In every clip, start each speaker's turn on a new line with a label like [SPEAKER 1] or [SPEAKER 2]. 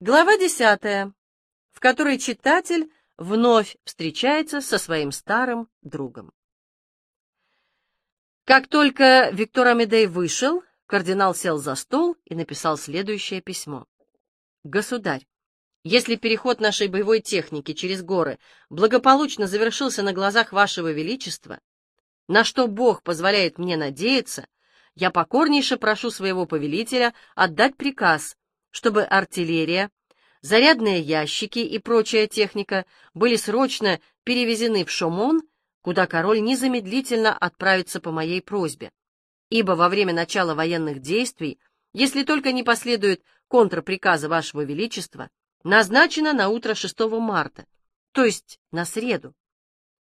[SPEAKER 1] Глава десятая, в которой читатель вновь встречается со своим старым другом. Как только Виктор Амедей вышел, кардинал сел за стол и написал следующее письмо. «Государь, если переход нашей боевой техники через горы благополучно завершился на глазах Вашего Величества, на что Бог позволяет мне надеяться, я покорнейше прошу своего повелителя отдать приказ чтобы артиллерия, зарядные ящики и прочая техника были срочно перевезены в Шомон, куда король незамедлительно отправится по моей просьбе. Ибо во время начала военных действий, если только не последует контрприказа Вашего Величества, назначено на утро 6 марта, то есть на среду.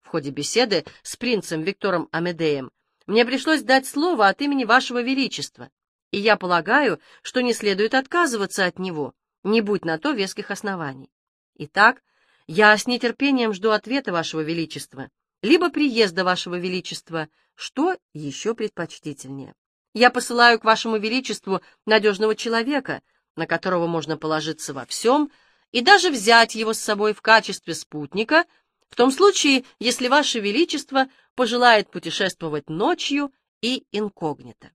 [SPEAKER 1] В ходе беседы с принцем Виктором Амедеем мне пришлось дать слово от имени Вашего Величества, и я полагаю, что не следует отказываться от него, не будь на то веских оснований. Итак, я с нетерпением жду ответа Вашего Величества, либо приезда Вашего Величества, что еще предпочтительнее. Я посылаю к Вашему Величеству надежного человека, на которого можно положиться во всем, и даже взять его с собой в качестве спутника, в том случае, если Ваше Величество пожелает путешествовать ночью и инкогнито.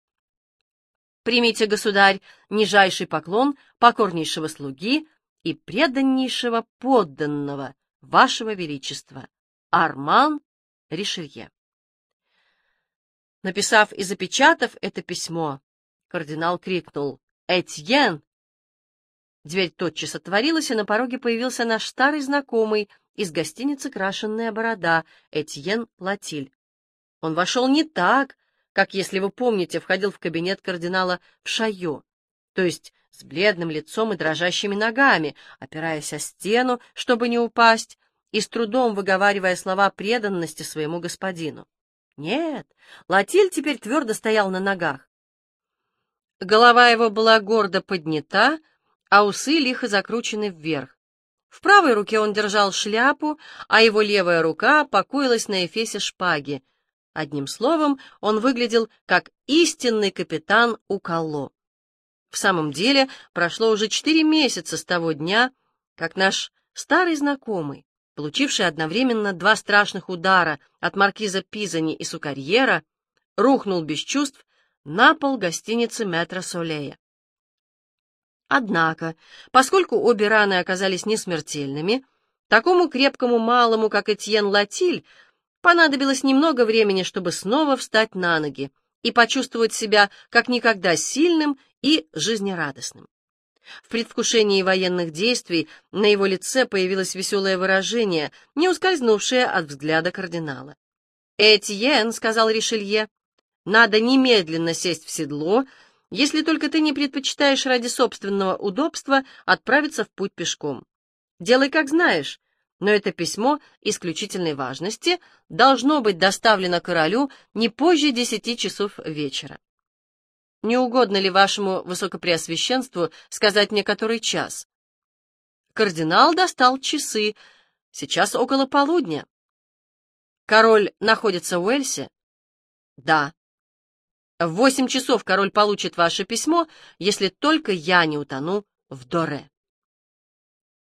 [SPEAKER 1] Примите, государь, нижайший поклон покорнейшего слуги и преданнейшего подданного вашего величества, Арман Ришелье. Написав и запечатав это письмо, кардинал крикнул «Этьен!». Дверь тотчас отворилась, и на пороге появился наш старый знакомый из гостиницы «Крашенная борода» Этьен Латиль. Он вошел не так, как, если вы помните, входил в кабинет кардинала в шайо, то есть с бледным лицом и дрожащими ногами, опираясь о стену, чтобы не упасть, и с трудом выговаривая слова преданности своему господину. Нет, Латиль теперь твердо стоял на ногах. Голова его была гордо поднята, а усы лихо закручены вверх. В правой руке он держал шляпу, а его левая рука покоилась на эфесе шпаги, Одним словом, он выглядел как истинный капитан Уколо. В самом деле, прошло уже четыре месяца с того дня, как наш старый знакомый, получивший одновременно два страшных удара от маркиза Пизани и Сукарьера, рухнул без чувств на пол гостиницы Метро Солея. Однако, поскольку обе раны оказались несмертельными, такому крепкому малому, как Этьен Латиль, Понадобилось немного времени, чтобы снова встать на ноги и почувствовать себя как никогда сильным и жизнерадостным. В предвкушении военных действий на его лице появилось веселое выражение, не ускользнувшее от взгляда кардинала. «Этьен», — сказал Ришелье, — «надо немедленно сесть в седло, если только ты не предпочитаешь ради собственного удобства отправиться в путь пешком. Делай, как знаешь, но это письмо исключительной важности должно быть доставлено королю не позже десяти часов вечера. Не угодно ли вашему высокопреосвященству сказать мне который час? Кардинал достал часы. Сейчас около полудня. Король находится в Уэльсе? Да. В восемь часов король получит ваше письмо, если только я не утону в Доре.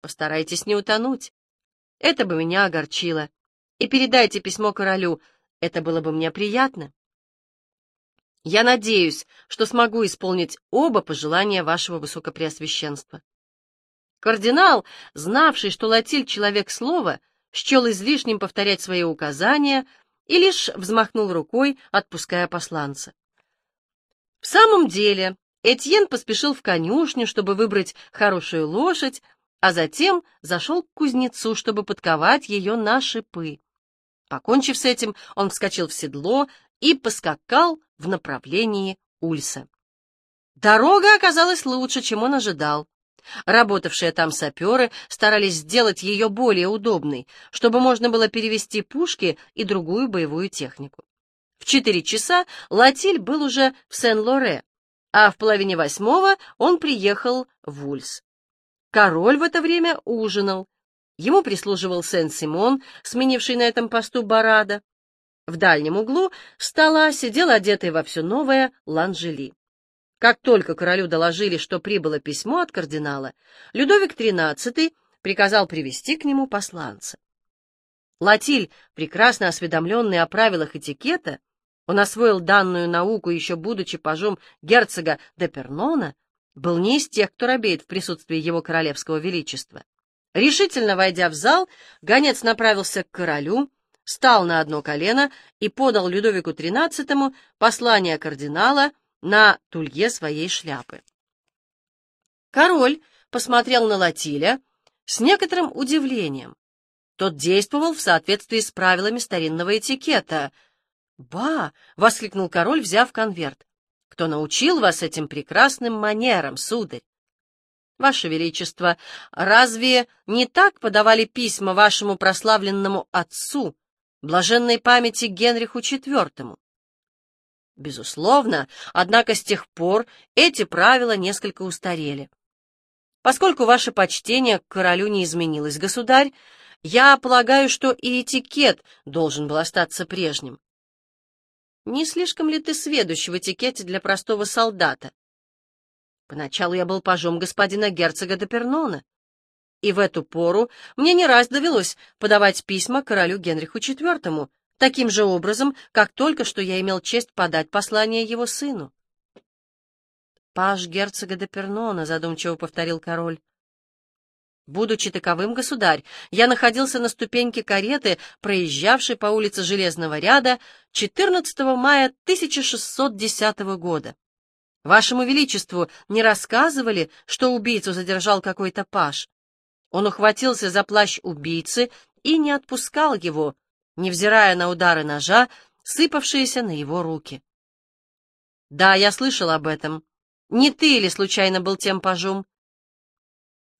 [SPEAKER 1] Постарайтесь не утонуть. Это бы меня огорчило. И передайте письмо королю, это было бы мне приятно. Я надеюсь, что смогу исполнить оба пожелания вашего высокопреосвященства. Кардинал, знавший, что Латиль — человек слова, счел излишним повторять свои указания и лишь взмахнул рукой, отпуская посланца. В самом деле, Этьен поспешил в конюшню, чтобы выбрать хорошую лошадь, а затем зашел к кузнецу, чтобы подковать ее на шипы. Покончив с этим, он вскочил в седло и поскакал в направлении Ульса. Дорога оказалась лучше, чем он ожидал. Работавшие там саперы старались сделать ее более удобной, чтобы можно было перевести пушки и другую боевую технику. В четыре часа Латиль был уже в Сен-Лоре, а в половине восьмого он приехал в Ульс. Король в это время ужинал. Ему прислуживал Сен-Симон, сменивший на этом посту Барада. В дальнем углу стола сидел одетый во все новое Ланжели. Как только королю доложили, что прибыло письмо от кардинала, Людовик XIII приказал привести к нему посланца. Латиль, прекрасно осведомленный о правилах этикета, он освоил данную науку, еще будучи пажом герцога де Пернона, был не из тех, кто робеет в присутствии его королевского величества. Решительно войдя в зал, гонец направился к королю, стал на одно колено и подал Людовику XIII послание кардинала на тулье своей шляпы. Король посмотрел на Латиля с некоторым удивлением. Тот действовал в соответствии с правилами старинного этикета. «Ба!» — воскликнул король, взяв конверт. «Кто научил вас этим прекрасным манерам, сударь?» «Ваше Величество, разве не так подавали письма вашему прославленному отцу, блаженной памяти Генриху IV?» Безусловно, однако с тех пор эти правила несколько устарели. Поскольку ваше почтение к королю не изменилось, государь, я полагаю, что и этикет должен был остаться прежним. Не слишком ли ты сведущ в этикете для простого солдата? Поначалу я был пажом господина герцога де Пернона, и в эту пору мне не раз довелось подавать письма королю Генриху IV, таким же образом, как только что я имел честь подать послание его сыну. «Паж герцога де Пернона», — задумчиво повторил король. Будучи таковым, государь, я находился на ступеньке кареты, проезжавшей по улице Железного ряда 14 мая 1610 года. Вашему Величеству не рассказывали, что убийцу задержал какой-то паж. Он ухватился за плащ убийцы и не отпускал его, невзирая на удары ножа, сыпавшиеся на его руки. Да, я слышал об этом. Не ты ли случайно был тем пажом?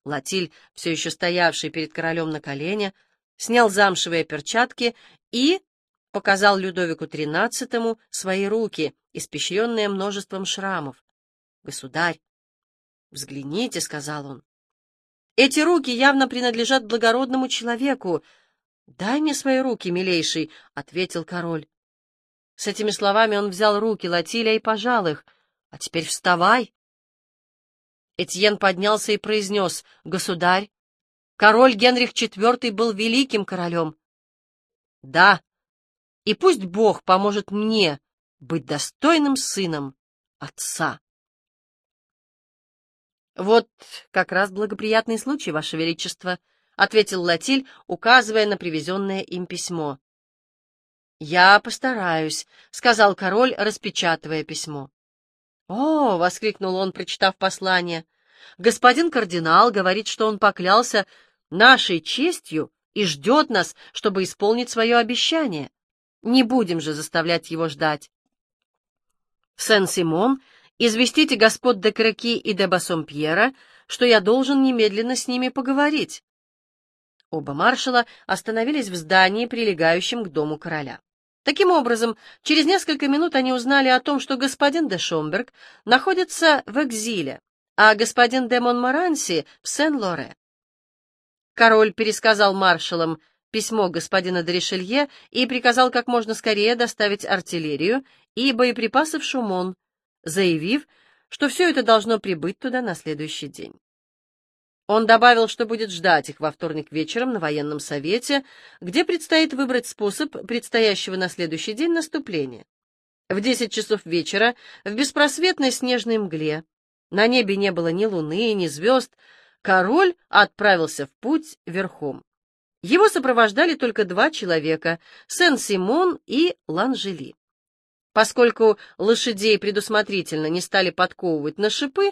[SPEAKER 1] Латиль, все еще стоявший перед королем на колене, снял замшевые перчатки и показал Людовику XIII свои руки, испещренные множеством шрамов. «Государь, взгляните», — сказал он. «Эти руки явно принадлежат благородному человеку. Дай мне свои руки, милейший», — ответил король. С этими словами он взял руки Латиля и пожал их. «А теперь вставай». Этьен поднялся и произнес, «Государь, король Генрих IV был великим королем». «Да, и пусть Бог поможет мне быть достойным сыном отца». «Вот как раз благоприятный случай, Ваше Величество», — ответил Латиль, указывая на привезенное им письмо. «Я постараюсь», — сказал король, распечатывая письмо. «О!» — воскликнул он, прочитав послание. «Господин кардинал говорит, что он поклялся нашей честью и ждет нас, чтобы исполнить свое обещание. Не будем же заставлять его ждать». «Сен-Симон, известите господ де Креки и де Бассомпьера, что я должен немедленно с ними поговорить». Оба маршала остановились в здании, прилегающем к дому короля. Таким образом, через несколько минут они узнали о том, что господин де Шомберг находится в экзиле, а господин де Монмаранси в Сен-Лоре. Король пересказал маршалам письмо господина де Ришелье и приказал как можно скорее доставить артиллерию и боеприпасы в Шумон, заявив, что все это должно прибыть туда на следующий день. Он добавил, что будет ждать их во вторник вечером на военном совете, где предстоит выбрать способ предстоящего на следующий день наступления. В десять часов вечера, в беспросветной снежной мгле, на небе не было ни луны, ни звезд, король отправился в путь верхом. Его сопровождали только два человека — Сен-Симон и Ланжели. Поскольку лошадей предусмотрительно не стали подковывать на шипы,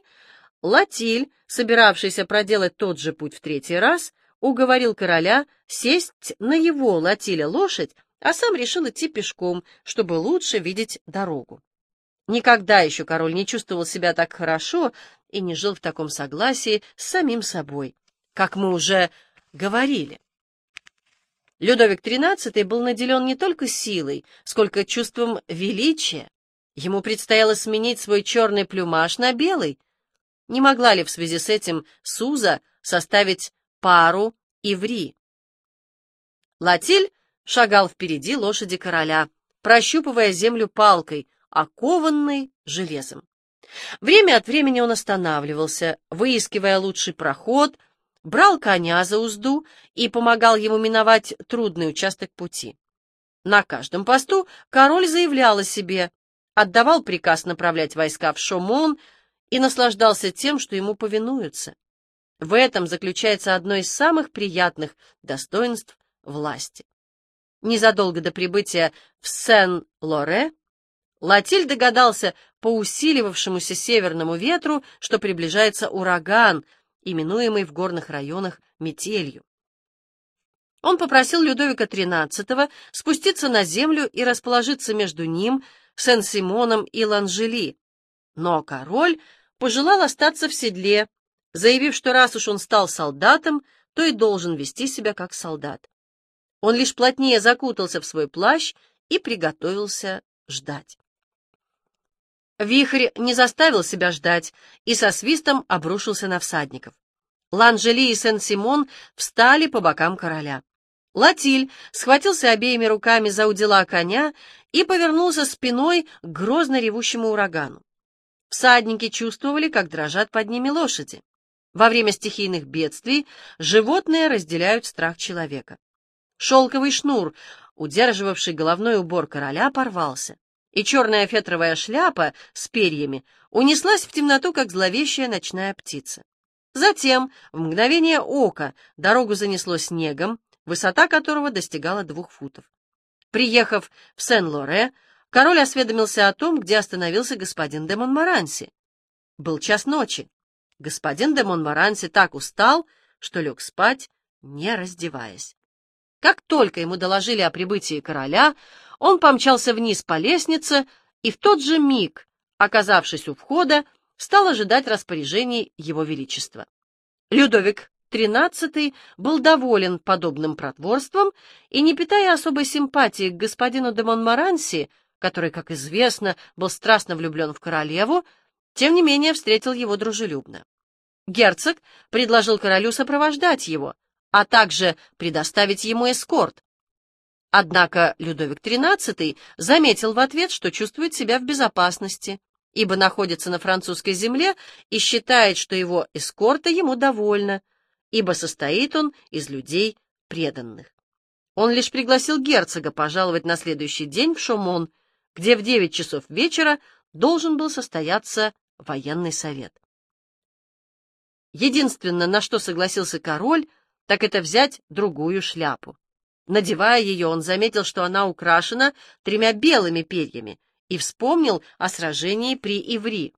[SPEAKER 1] Латиль, собиравшийся проделать тот же путь в третий раз, уговорил короля сесть на его Латиля лошадь, а сам решил идти пешком, чтобы лучше видеть дорогу. Никогда еще король не чувствовал себя так хорошо и не жил в таком согласии с самим собой, как мы уже говорили. Людовик XIII был наделен не только силой, сколько чувством величия. Ему предстояло сменить свой черный плюмаж на белый, не могла ли в связи с этим Суза составить пару Иври? Латиль шагал впереди лошади короля, прощупывая землю палкой, окованной железом. Время от времени он останавливался, выискивая лучший проход, брал коня за узду и помогал ему миновать трудный участок пути. На каждом посту король заявлял о себе, отдавал приказ направлять войска в Шомон и наслаждался тем, что ему повинуются. В этом заключается одно из самых приятных достоинств власти. Незадолго до прибытия в Сен-Лоре Латиль догадался по усиливавшемуся северному ветру, что приближается ураган, именуемый в горных районах метелью. Он попросил Людовика XIII спуститься на землю и расположиться между ним, Сен-Симоном и Ланжели. Но король пожелал остаться в седле, заявив, что раз уж он стал солдатом, то и должен вести себя как солдат. Он лишь плотнее закутался в свой плащ и приготовился ждать. Вихрь не заставил себя ждать и со свистом обрушился на всадников. Ланжели и Сен-Симон встали по бокам короля. Латиль схватился обеими руками за удила коня и повернулся спиной к грозно ревущему урагану. Всадники чувствовали, как дрожат под ними лошади. Во время стихийных бедствий животные разделяют страх человека. Шелковый шнур, удерживавший головной убор короля, порвался и черная фетровая шляпа с перьями унеслась в темноту, как зловещая ночная птица. Затем, в мгновение ока, дорогу занесло снегом, высота которого достигала двух футов. Приехав в Сен-Лоре, король осведомился о том, где остановился господин де Монмаранси. Был час ночи. Господин де Монмаранси так устал, что лег спать, не раздеваясь. Как только ему доложили о прибытии короля, он помчался вниз по лестнице и в тот же миг, оказавшись у входа, стал ожидать распоряжений его величества. Людовик XIII был доволен подобным протворством и, не питая особой симпатии к господину де Монмаранси, который, как известно, был страстно влюблен в королеву, тем не менее встретил его дружелюбно. Герцог предложил королю сопровождать его, а также предоставить ему эскорт, Однако Людовик XIII заметил в ответ, что чувствует себя в безопасности, ибо находится на французской земле и считает, что его эскорта ему довольно, ибо состоит он из людей преданных. Он лишь пригласил герцога пожаловать на следующий день в Шомон, где в девять часов вечера должен был состояться военный совет. Единственное, на что согласился король, так это взять другую шляпу. Надевая ее, он заметил, что она украшена тремя белыми перьями, и вспомнил о сражении при Иври.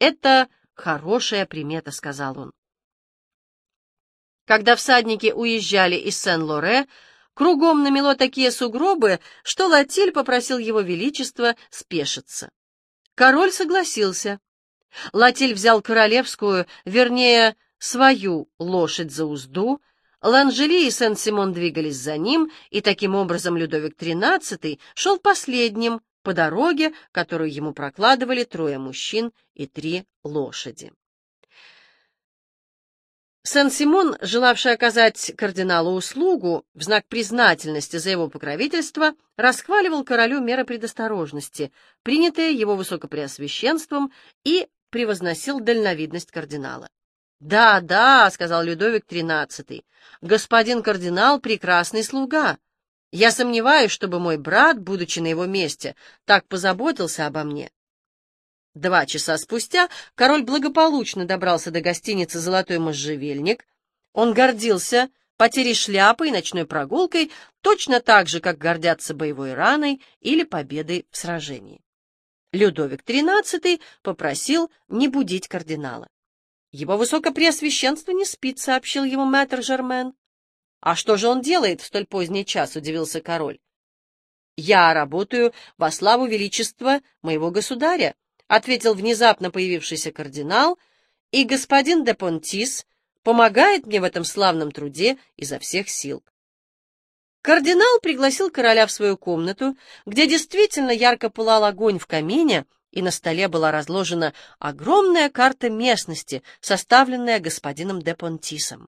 [SPEAKER 1] «Это хорошая примета», — сказал он. Когда всадники уезжали из Сен-Лоре, кругом намело такие сугробы, что Латиль попросил его величество спешиться. Король согласился. Латиль взял королевскую, вернее, свою лошадь за узду, Ланжели и Сен-Симон двигались за ним, и таким образом Людовик XIII шел последним по дороге, которую ему прокладывали трое мужчин и три лошади. Сен-Симон, желавший оказать кардиналу услугу в знак признательности за его покровительство, расхваливал королю меры предосторожности, принятые его высокопреосвященством, и превозносил дальновидность кардинала. «Да, да», — сказал Людовик XIII, — «господин кардинал — прекрасный слуга. Я сомневаюсь, чтобы мой брат, будучи на его месте, так позаботился обо мне». Два часа спустя король благополучно добрался до гостиницы «Золотой можжевельник». Он гордился потерей шляпы и ночной прогулкой точно так же, как гордятся боевой раной или победой в сражении. Людовик XIII попросил не будить кардинала. «Его высокопреосвященство не спит», — сообщил ему мэтр Жермен. «А что же он делает в столь поздний час?» — удивился король. «Я работаю во славу величества моего государя», — ответил внезапно появившийся кардинал, «и господин де Понтис помогает мне в этом славном труде изо всех сил». Кардинал пригласил короля в свою комнату, где действительно ярко пылал огонь в камине, и на столе была разложена огромная карта местности, составленная господином де Понтисом.